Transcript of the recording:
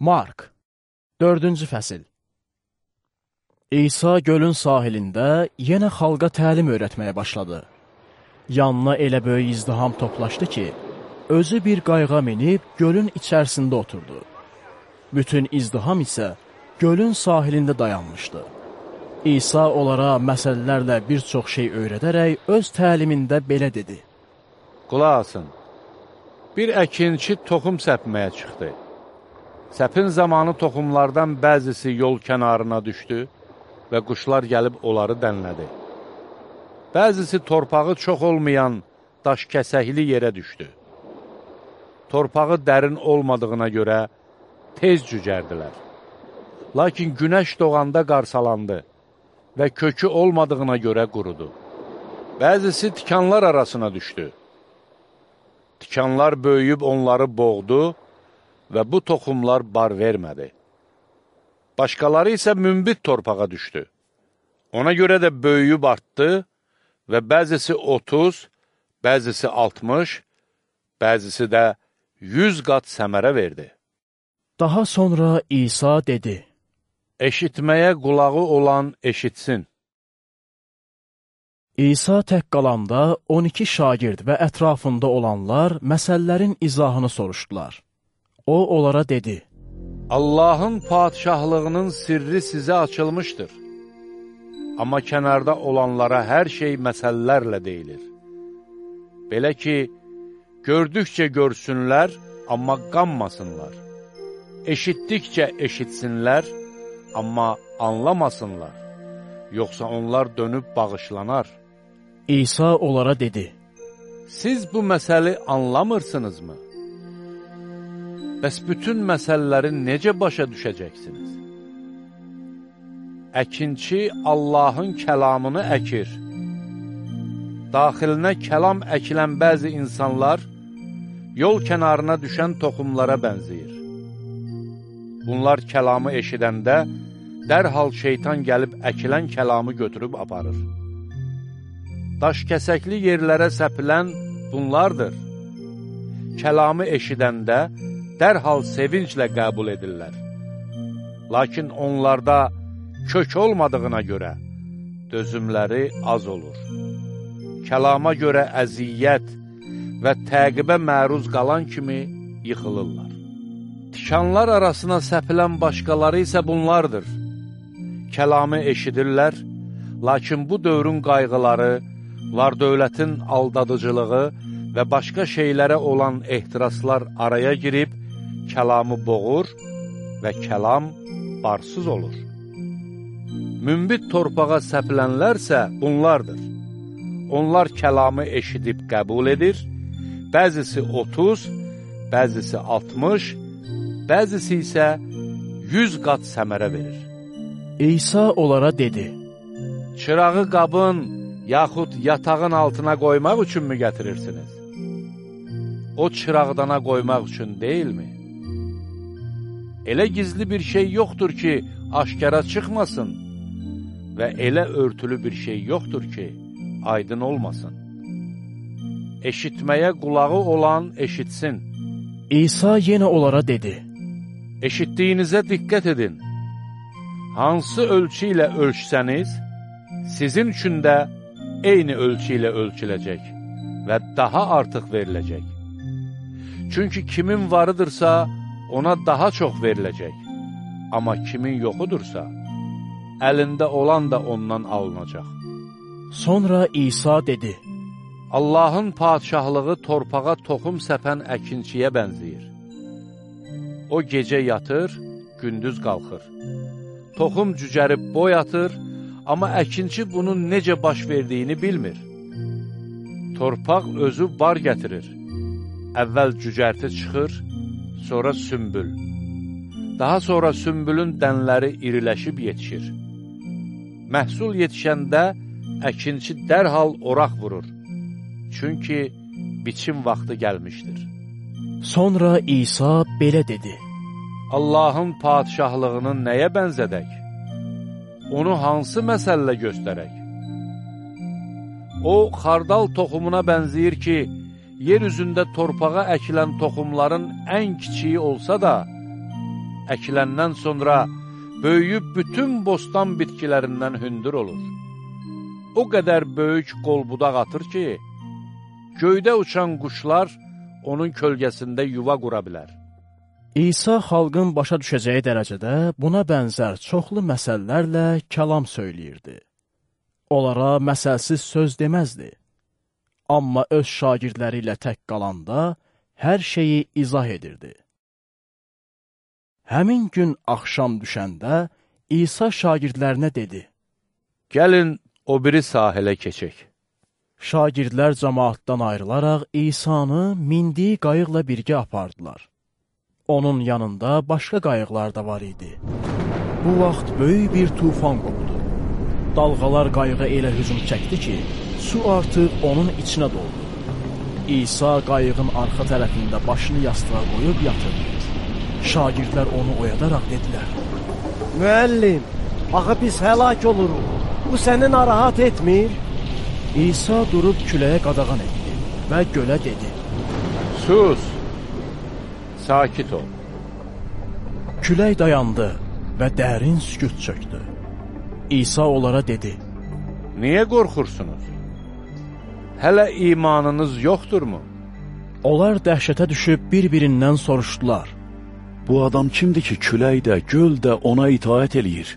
Mark 4-cü fəsil İsa gölün sahilində yenə xalqa təlim öyrətməyə başladı. Yanına elə böyük izdiham toplaşdı ki, özü bir qayığa minib gölün içərisində oturdu. Bütün izdiham isə gölün sahilində dayanmışdı. İsa onlara məsələlərlə bir çox şey öyrədərək öz təlimində belə dedi. Qulaq asın, bir əkinçi toxum səpməyə çıxdı. Səpin zamanı toxumlardan bəzisi yol kənarına düşdü və quşlar gəlib onları dənlədi. Bəzisi torpağı çox olmayan daş kəsəkli yerə düşdü. Torpağı dərin olmadığına görə tez cücərdilər. Lakin günəş doğanda qarsalandı və kökü olmadığına görə qurudu. Bəzisi tikanlar arasına düşdü. Tikanlar böyüyüb onları boğdu və bu toxumlar bar vermədi. Başqaları isə mümbit torpağa düşdü. Ona görə də böyüyüb artdı və bəzisi 30, bəzisi 60, bəzisi də 100 qat səmərə verdi. Daha sonra İsa dedi, Eşitməyə qulağı olan eşitsin. İsa tək qalanda 12 şagird və ətrafında olanlar məsəllərin izahını soruşdular. O onlara dedi, Allahın padişahlığının sirri sizə açılmışdır. Amma kənarda olanlara hər şey məsələlərlə deyilir. Belə ki, gördükcə görsünlər, amma qanmasınlar. Eşitdikcə eşitsinlər, amma anlamasınlar. Yoxsa onlar dönüb bağışlanar. İsa onlara dedi, Siz bu məsəli anlamırsınızmı? Bəs bütün məsələləri necə başa düşəcəksiniz? Əkinçi Allahın kəlamını əkir. Daxilinə kəlam əkilən bəzi insanlar yol kənarına düşən toxumlara bənzəyir. Bunlar kəlamı eşidəndə dərhal şeytan gəlib əkilən kəlamı götürüb aparır. Daş kəsəkli yerlərə səpilən bunlardır. Kəlamı eşidəndə dərhal sevinclə qəbul edirlər. Lakin onlarda kök olmadığına görə dözümləri az olur. Kəlama görə əziyyət və təqibə məruz qalan kimi yıxılırlar. Tikanlar arasına səpilən başqaları isə bunlardır. Kəlamı eşidirlər, lakin bu dövrün qayğıları, var dövlətin aldadıcılığı və başqa şeylərə olan ehtiraslar araya girib, kəlamı boğur və kəlam barsız olur. Mümbit torpağa səpilənlərsə bunlardır. Onlar kəlamı eşidib qəbul edir, bəzisi 30, bəzisi 60, bəzisi isə 100 qat səmərə verir. İsa onlara dedi, Çırağı qabın, yaxud yatağın altına qoymaq üçünmü gətirirsiniz? O çıraqdana qoymaq üçün deyilmi? Elə gizli bir şey yoxdur ki, aşkara çıxmasın və elə örtülü bir şey yoxdur ki, aydın olmasın. Eşitməyə qulağı olan eşitsin. İsa yenə onlara dedi, Eşitdiyinizə diqqət edin. Hansı ölçü ilə ölçsəniz, sizin üçün də eyni ölçü ilə ölçüləcək və daha artıq veriləcək. Çünki kimin varıdırsa, ona daha çox veriləcək. Amma kimin yoxudursa, əlində olan da ondan alınacaq. Sonra İsa dedi, Allahın padişahlığı torpağa toxum səpən əkinçiyə bənzəyir. O gecə yatır, gündüz qalxır. Toxum cücərib boy atır, amma əkinçi bunun necə baş verdiyini bilmir. Torpaq özü bar gətirir. Əvvəl cücərti çıxır, sonra sümbül. Daha sonra sümbülün dənləri iriləşib yetişir. Məhsul yetişəndə əkinçi dərhal oraq vurur. Çünki biçim vaxtı gəlmişdir. sonra İsa belə dedi, Allahın padişahlığını nəyə bənzədək? Onu hansı məsəllə göstərək? O, xardal toxumuna bənzəyir ki, yer üzündə torpağa əkilən toxumların ən kiçiyi olsa da, əkiləndən sonra böyüyüb bütün bostan bitkilərindən hündür olur. O qədər böyük qol-budaq atır ki, göydə uçan quşlar onun kölgəsində yuva qura bilər. İsa xalqın başa düşəcəyi dərəcədə buna bənzər çoxlu məsəllərlə kəlam söyləyirdi. Onlara məsəlsiz söz deməzdi. Amma öz şagirdləri ilə tək qalanda hər şeyi izah edirdi. Həmin gün axşam düşəndə İsa şagirdlərinə dedi, Gəlin o biri sahilə keçək. Şagirdlər cəmaatdan ayrılaraq İsanı mindiyi qayıqla birgə apardılar. Onun yanında başqa qayıqlar da var idi. Bu vaxt böyük bir tufan qopdu. Dalğalar qayığa elə hücum çəkdi ki, su artıq onun içinə doldu. İsa qayığın arxa tərəfində başını yastığa qoyub yatırdı. Şagirdlər onu oyadaraq dedilər, Müəllim, axı biz həlak oluruq. Bu səni narahat etmir? İsa durub küləyə qadağan etdi və gölə dedi, Sus! Sakit ol. Külək dayandı və dərin sükut çökdü. İsa onlara dedi, Niyə qorxursunuz? Hələ imanınız yoxdurmu? Onlar dəhşətə düşüb bir-birindən soruşdular. Bu adam kimdir ki, külək də, göl də ona itaət eləyir?